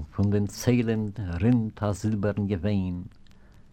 und von den Zählen rinnt das silbern Gewein.